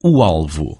O alvo.